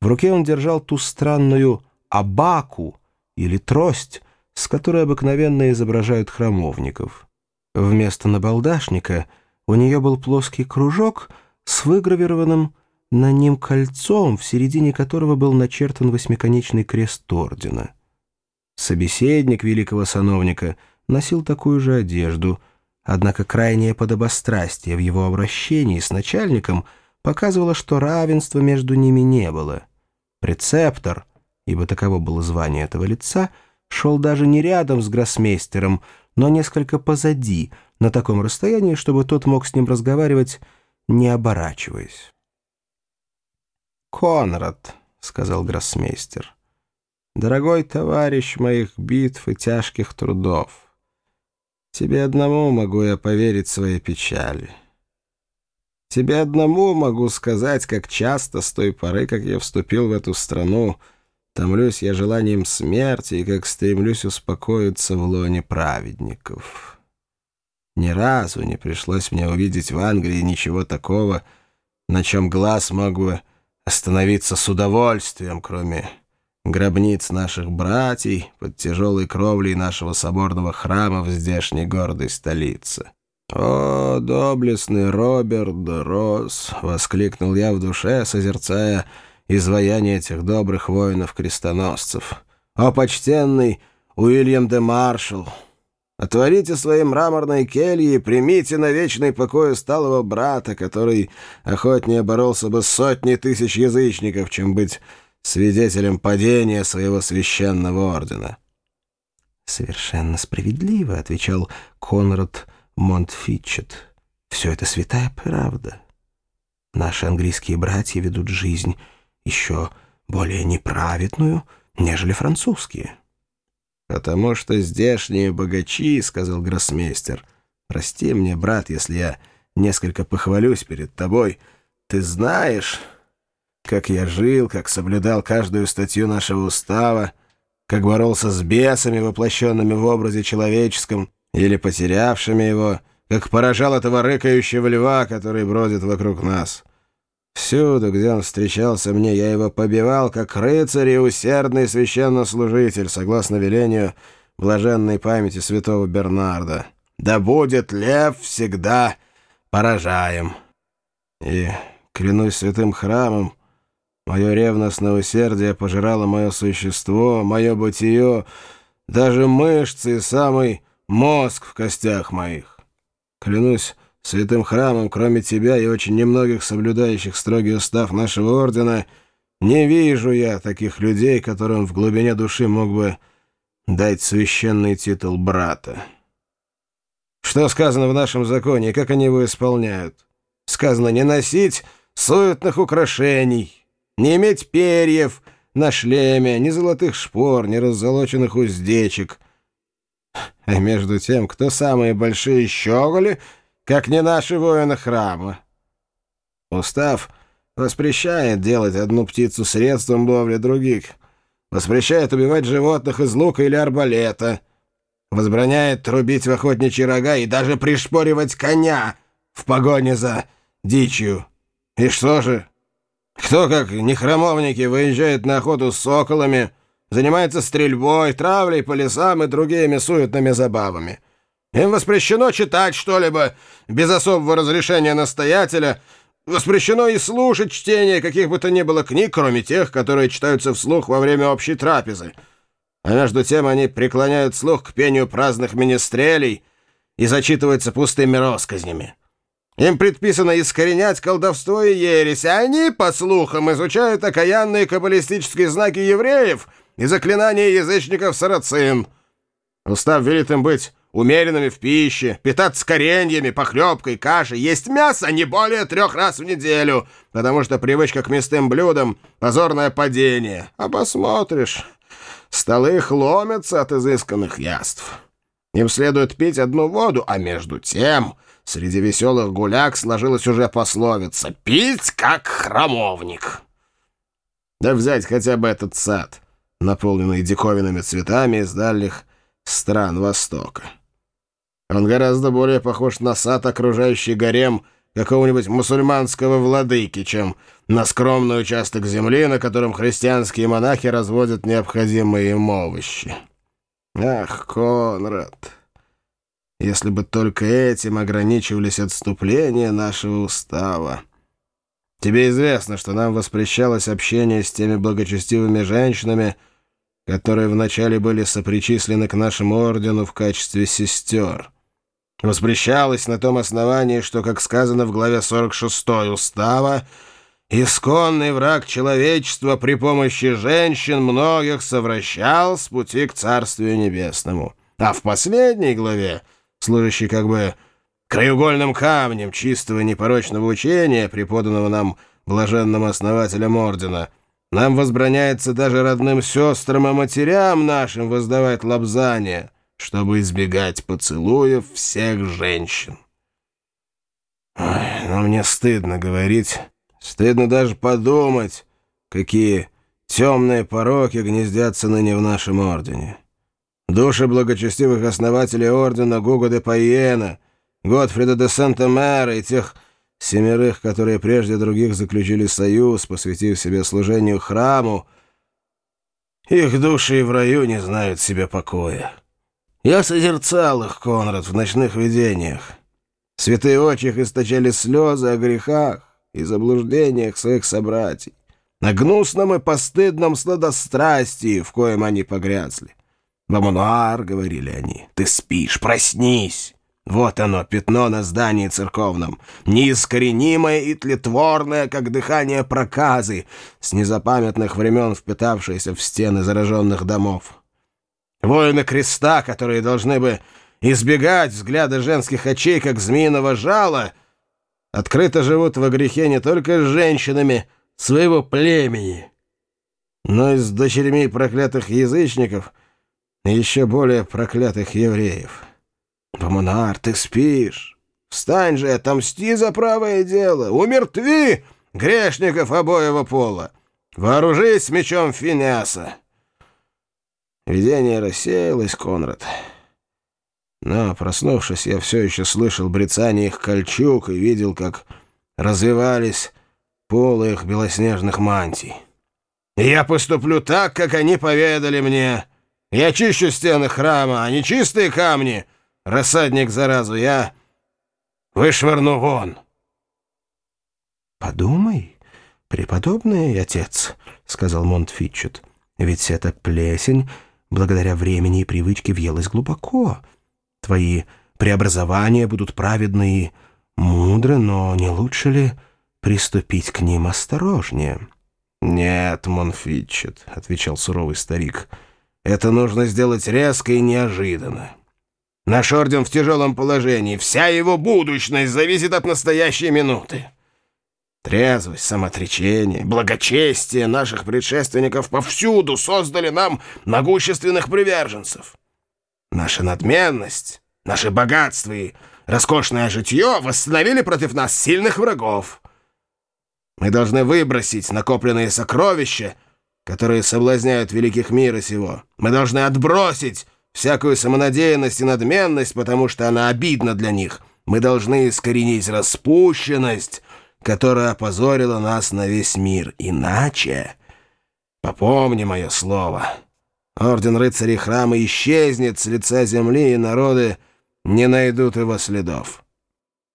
В руке он держал ту странную абаку или трость, с которой обыкновенно изображают храмовников. Вместо набалдашника у нее был плоский кружок с выгравированным на ним кольцом, в середине которого был начертан восьмиконечный крест ордена. Собеседник великого сановника носил такую же одежду, однако крайнее подобострастие в его обращении с начальником показывало, что равенства между ними не было. Прецептор, ибо таково было звание этого лица, шел даже не рядом с гроссмейстером, но несколько позади, на таком расстоянии, чтобы тот мог с ним разговаривать, не оборачиваясь. «Конрад», — сказал гроссмейстер, — «дорогой товарищ моих битв и тяжких трудов, тебе одному могу я поверить своей печали. Тебе одному могу сказать, как часто с той поры, как я вступил в эту страну, томлюсь я желанием смерти и как стремлюсь успокоиться в лоне праведников. Ни разу не пришлось мне увидеть в Англии ничего такого, на чем глаз могу остановиться с удовольствием, кроме гробниц наших братьев под тяжелой кровлей нашего соборного храма в здешней гордой столице. «О, доблестный Роберт де Росс!» — воскликнул я в душе, созерцая изваяние этих добрых воинов-крестоносцев. «О, почтенный Уильям де Маршалл! Отворите свои мраморные кельи и примите на вечный покой сталого брата, который охотнее боролся бы с сотней тысяч язычников, чем быть свидетелем падения своего священного ордена». «Совершенно справедливо», — отвечал Конрад Монтфитчет. «Все это святая правда. Наши английские братья ведут жизнь еще более неправедную, нежели французские». «Потому что здешние богачи, — сказал гроссмейстер, — прости мне, брат, если я несколько похвалюсь перед тобой, ты знаешь, как я жил, как соблюдал каждую статью нашего устава, как боролся с бесами, воплощенными в образе человеческом, или потерявшими его, как поражал этого рыкающего льва, который бродит вокруг нас. Всюду, где он встречался мне, я его побивал, как рыцарь и усердный священнослужитель, согласно велению блаженной памяти святого Бернарда. «Да будет лев всегда поражаем!» И, клянусь святым храмом, мое ревностное усердие пожирало мое существо, мое бытие, даже мышцы и самый мозг в костях моих. Клянусь святым храмом, кроме тебя и очень немногих соблюдающих строгий устав нашего ордена, не вижу я таких людей, которым в глубине души мог бы дать священный титул брата. Что сказано в нашем законе и как они его исполняют? Сказано не носить суетных украшений, не иметь перьев на шлеме, ни золотых шпор, ни раззолоченных уздечек. А между тем, кто самые большие щеголи — как не наши воины храма. Устав воспрещает делать одну птицу средством ловли других, воспрещает убивать животных из лука или арбалета, возбраняет трубить в охотничьи рога и даже пришпоривать коня в погоне за дичью. И что же? Кто, как не храмовники, выезжает на охоту с соколами, занимается стрельбой, травлей по лесам и другими суетными забавами? Им воспрещено читать что-либо без особого разрешения настоятеля, воспрещено и слушать чтение каких бы то ни было книг, кроме тех, которые читаются вслух во время общей трапезы. А между тем они преклоняют слух к пению праздных министрелей и зачитываются пустыми россказнями. Им предписано искоренять колдовство и ересь, а они, по слухам, изучают окаянные каббалистические знаки евреев и заклинания язычников сарацин. Устав велит им быть умеренными в пище, питаться кореньями, похлебкой, кашей, есть мясо не более трех раз в неделю, потому что привычка к мясным блюдам — позорное падение. А посмотришь, столы их ломятся от изысканных яств. Им следует пить одну воду, а между тем среди веселых гуляк сложилась уже пословица «пить как храмовник». Да взять хотя бы этот сад, наполненный диковинными цветами из дальних стран Востока. Он гораздо более похож на сад, окружающий гарем какого-нибудь мусульманского владыки, чем на скромный участок земли, на котором христианские монахи разводят необходимые им овощи. Ах, Конрад, если бы только этим ограничивались отступления нашего устава. Тебе известно, что нам воспрещалось общение с теми благочестивыми женщинами, которые вначале были сопричислены к нашему ордену в качестве сестер. Воспрещалось на том основании, что, как сказано в главе 46 Устава, исконный враг человечества при помощи женщин многих совращал с пути к Царствию Небесному. А в последней главе, служащей как бы краеугольным камнем чистого непорочного учения, преподанного нам блаженным основателем ордена, нам возбраняется даже родным сестрам и матерям нашим воздавать лобзание, чтобы избегать поцелуев всех женщин. Ой, но мне стыдно говорить, стыдно даже подумать, какие темные пороки гнездятся ныне в нашем ордене. Души благочестивых основателей ордена Гуго де Пайена — Готфрида де Санта-Мэра и тех семерых, которые прежде других заключили союз, посвятив себе служению храму, их души и в раю не знают себе покоя. Я созерцал их, Конрад, в ночных видениях. Святые очи их источали слезы о грехах и заблуждениях своих собратьев, на гнусном и постыдном сладострастии, в коем они погрязли. «Бамонуар», — говорили они, — «ты спишь, проснись». Вот оно, пятно на здании церковном, неискоренимое и тлетворное, как дыхание проказы, с незапамятных времен впитавшееся в стены зараженных домов. Воины креста, которые должны бы избегать взгляда женских очей, как змеиного жала, открыто живут во грехе не только с женщинами своего племени, но и с дочерьми проклятых язычников и еще более проклятых евреев. «Коммунар, ты спишь? Встань же, отомсти за правое дело! Умертви грешников обоего пола! Вооружись мечом Финиаса!» Видение рассеялось, Конрад. Но, проснувшись, я все еще слышал брецание их кольчуг и видел, как развивались полы их белоснежных мантий. Я поступлю так, как они поведали мне. Я чищу стены храма, а не чистые камни — Рассадник, заразу, я вышвырну вон. «Подумай, преподобный отец», — сказал Монтфитчет, «ведь эта плесень, благодаря времени и привычке, въелась глубоко. Твои преобразования будут праведны и мудры, но не лучше ли приступить к ним осторожнее?» «Нет, Монфитчет», — отвечал суровый старик, — «это нужно сделать резко и неожиданно. Наш орден в тяжелом положении. Вся его будущность зависит от настоящей минуты. Трезвость, самоотречение, благочестие наших предшественников повсюду создали нам могущественных приверженцев. Наша надменность, наше богатство и роскошное житье восстановили против нас сильных врагов. Мы должны выбросить накопленные сокровища, которые соблазняют великих мира сего. Мы должны отбросить всякую самонадеянность и надменность, потому что она обидна для них. Мы должны искоренить распущенность, которая опозорила нас на весь мир. Иначе, попомни мое слово, орден рыцарей храма исчезнет с лица земли, и народы не найдут его следов.